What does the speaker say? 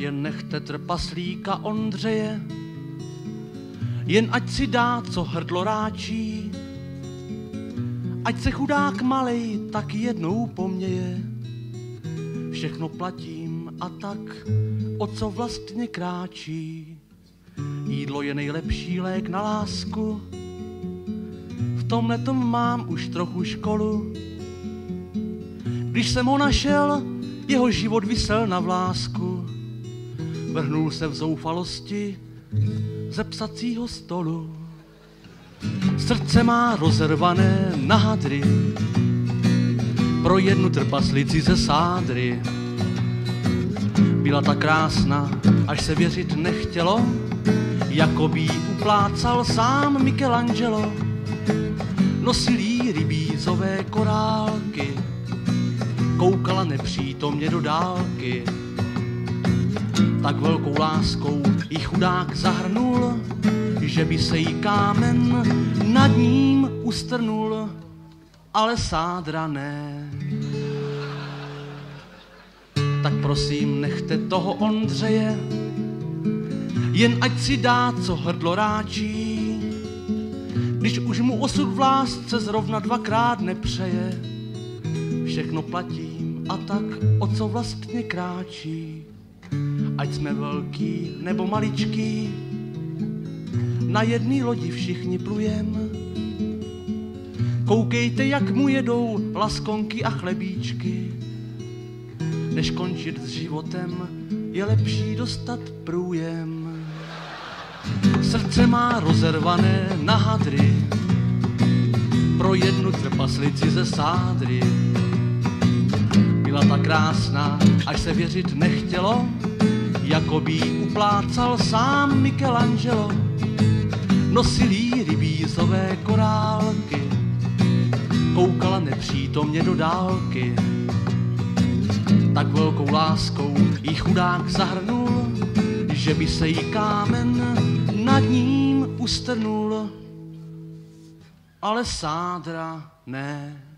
jen nechte trpaslíka Ondřeje, jen ať si dá, co hrdlo ráčí, ať se chudák malej tak jednou poměje. Všechno platím a tak, o co vlastně kráčí. Jídlo je nejlepší lék na lásku, v tomhle tom mám už trochu školu. Když jsem ho našel, jeho život vysel na vlásku. Vrhnul se v zoufalosti ze psacího stolu. Srdce má rozervané na hadry, pro jednu trpaslici ze sádry. Byla ta krásná, až se věřit nechtělo, jako by uplácal sám Michelangelo. Nosil jí rybízové korálky, koukala nepřítomně do dálky. Tak velkou láskou jí chudák zahrnul, že by se jí kámen nad ním ustrnul, ale sádra ne. Tak prosím, nechte toho Ondřeje, jen ať si dá, co hrdlo ráčí, když už mu osud v lásce zrovna dvakrát nepřeje. Všechno platím a tak, o co vlastně kráčí. Ať jsme velký nebo maličký, na jedné lodi všichni plujem. Koukejte, jak mu jedou laskonky a chlebíčky. Než končit s životem, je lepší dostat průjem. Srdce má rozervané na hadry, pro jednu trpaslici ze sádry. Byla ta krásná, až se věřit nechtělo, jako by uplácal sám Michelangelo. Nosil rybízové korálky, koukala nepřítomně do dálky. Tak velkou láskou jí chudák zahrnul, že by se jí kámen nad ním ustrnul, ale sádra ne.